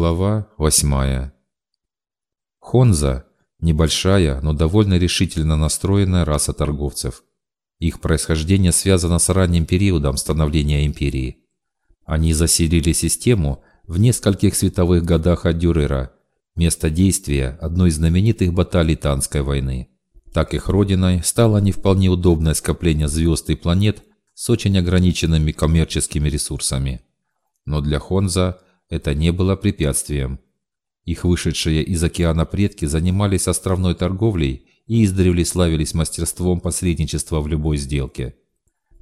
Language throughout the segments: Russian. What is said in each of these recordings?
Глава восьмая. Хонза – небольшая, но довольно решительно настроенная раса торговцев. Их происхождение связано с ранним периодом становления империи. Они заселили систему в нескольких световых годах от Дюрера, место действия одной из знаменитых баталий Танской войны. Так их родиной стало не вполне удобное скопление звезд и планет с очень ограниченными коммерческими ресурсами. Но для Хонза – это не было препятствием. Их вышедшие из океана предки занимались островной торговлей и издревле славились мастерством посредничества в любой сделке.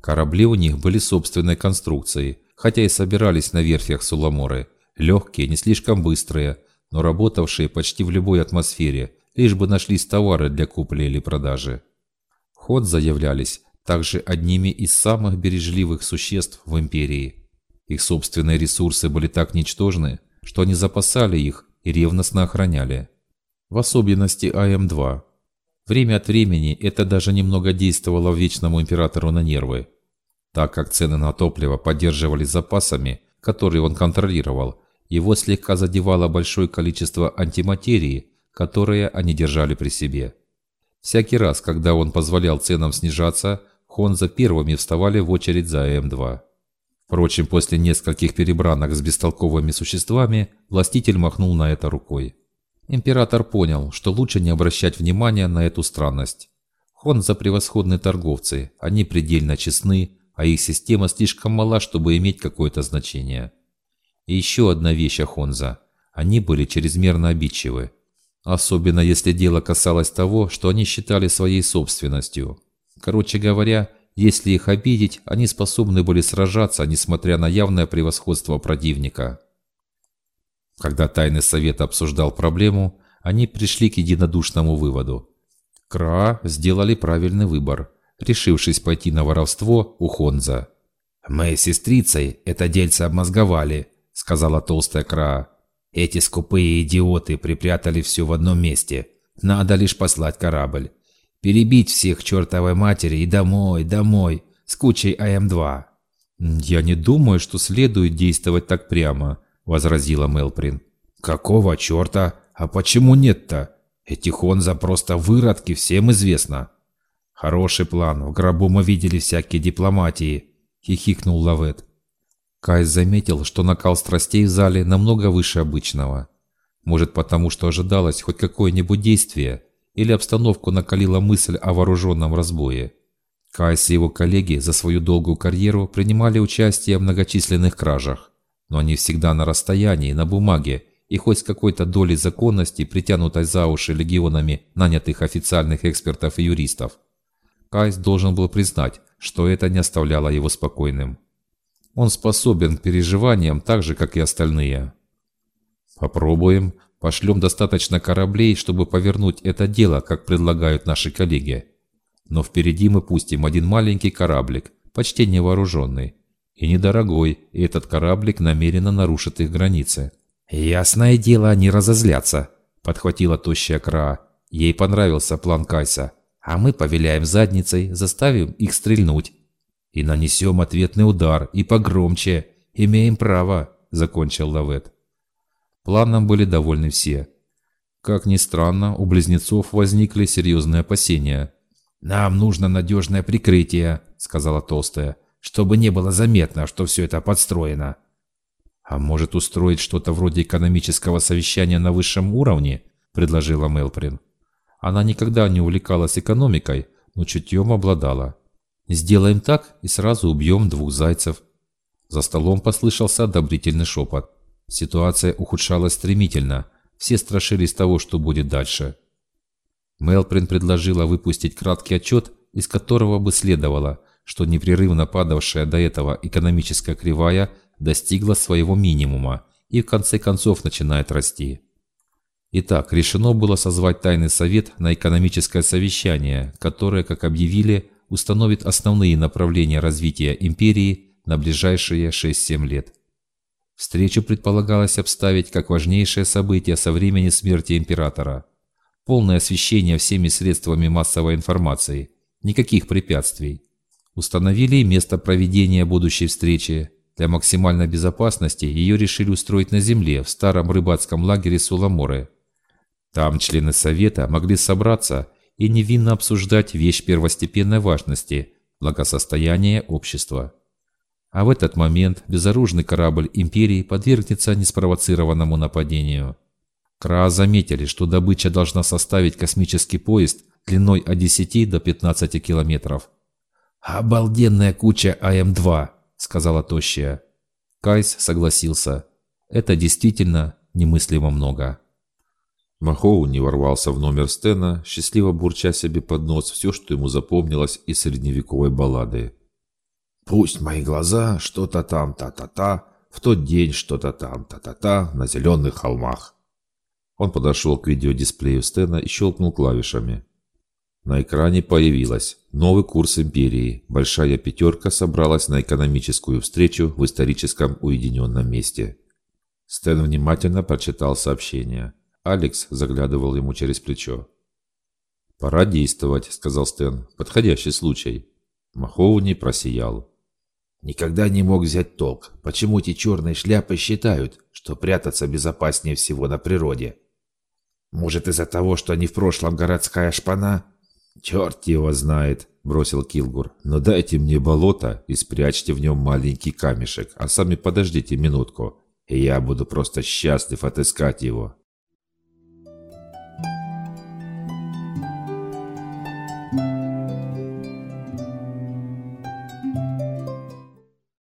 Корабли у них были собственной конструкции, хотя и собирались на верфях Суламоры, легкие, не слишком быстрые, но работавшие почти в любой атмосфере, лишь бы нашлись товары для купли или продажи. Ход заявлялись также одними из самых бережливых существ в империи. Их собственные ресурсы были так ничтожны, что они запасали их и ревностно охраняли. В особенности АМ-2. Время от времени это даже немного действовало Вечному Императору на нервы. Так как цены на топливо поддерживались запасами, которые он контролировал, его слегка задевало большое количество антиматерии, которые они держали при себе. Всякий раз, когда он позволял ценам снижаться, Хонза первыми вставали в очередь за АМ-2. Впрочем, после нескольких перебранок с бестолковыми существами, властитель махнул на это рукой. Император понял, что лучше не обращать внимания на эту странность. Хонза превосходные торговцы, они предельно честны, а их система слишком мала, чтобы иметь какое-то значение. И еще одна вещь о Хонза. Они были чрезмерно обидчивы. Особенно если дело касалось того, что они считали своей собственностью. Короче говоря, если их обидеть, они способны были сражаться, несмотря на явное превосходство противника. Когда Тайный Совет обсуждал проблему, они пришли к единодушному выводу. Кра сделали правильный выбор, решившись пойти на воровство у Хонза. «Мы с сестрицей это дельце обмозговали», — сказала толстая Кра. «Эти скупые идиоты припрятали все в одном месте. Надо лишь послать корабль. Перебить всех чертовой матери и домой, домой, с кучей АМ-2. «Я не думаю, что следует действовать так прямо», — возразила Мелприн. «Какого черта? А почему нет-то? Эти Хонза просто выродки, всем известно». «Хороший план. В гробу мы видели всякие дипломатии», — хихикнул Лавет. Кайс заметил, что накал страстей в зале намного выше обычного. Может, потому что ожидалось хоть какое-нибудь действие, или обстановку накалила мысль о вооруженном разбое. Кайс и его коллеги за свою долгую карьеру принимали участие в многочисленных кражах, но они всегда на расстоянии, на бумаге и хоть с какой-то долей законности, притянутой за уши легионами нанятых официальных экспертов и юристов. Кайс должен был признать, что это не оставляло его спокойным. Он способен к переживаниям так же, как и остальные. «Попробуем», Пошлем достаточно кораблей, чтобы повернуть это дело, как предлагают наши коллеги. Но впереди мы пустим один маленький кораблик, почти невооруженный. И недорогой, и этот кораблик намеренно нарушит их границы. «Ясное дело, они разозлятся», – подхватила тощая Кра. Ей понравился план Кайса. «А мы повеляем задницей, заставим их стрельнуть. И нанесем ответный удар, и погромче. Имеем право», – закончил Лавет. Планом были довольны все. Как ни странно, у близнецов возникли серьезные опасения. «Нам нужно надежное прикрытие», — сказала Толстая, «чтобы не было заметно, что все это подстроено». «А может устроить что-то вроде экономического совещания на высшем уровне?» – предложила Мелприн. Она никогда не увлекалась экономикой, но чутьем обладала. «Сделаем так и сразу убьем двух зайцев». За столом послышался одобрительный шепот. Ситуация ухудшалась стремительно, все страшились того, что будет дальше. Мелприн предложила выпустить краткий отчет, из которого бы следовало, что непрерывно падавшая до этого экономическая кривая достигла своего минимума и в конце концов начинает расти. Итак, решено было созвать тайный совет на экономическое совещание, которое, как объявили, установит основные направления развития империи на ближайшие 6-7 лет. Встречу предполагалось обставить как важнейшее событие со времени смерти императора. Полное освещение всеми средствами массовой информации. Никаких препятствий. Установили место проведения будущей встречи. Для максимальной безопасности ее решили устроить на земле, в старом рыбацком лагере Суламоры. Там члены совета могли собраться и невинно обсуждать вещь первостепенной важности – благосостояние общества. А в этот момент безоружный корабль Империи подвергнется неспровоцированному нападению. Кра заметили, что добыча должна составить космический поезд длиной от 10 до 15 километров. «Обалденная куча АМ-2», — сказала Тощая. Кайс согласился. Это действительно немыслимо много. Махоу не ворвался в номер Стена, счастливо бурча себе под нос все, что ему запомнилось из средневековой баллады. «Пусть мои глаза что-то там та-та-та, в тот день что-то там та-та-та на зеленых холмах». Он подошел к видеодисплею Стена и щелкнул клавишами. На экране появилось новый курс империи. Большая пятерка собралась на экономическую встречу в историческом уединенном месте. Стэн внимательно прочитал сообщение. Алекс заглядывал ему через плечо. «Пора действовать», — сказал Стэн. «Подходящий случай». Махоуни просиял. «Никогда не мог взять толк. Почему эти черные шляпы считают, что прятаться безопаснее всего на природе? Может, из-за того, что они в прошлом городская шпана?» «Черт его знает», — бросил Килгур. «Но дайте мне болото и спрячьте в нем маленький камешек, а сами подождите минутку, и я буду просто счастлив отыскать его».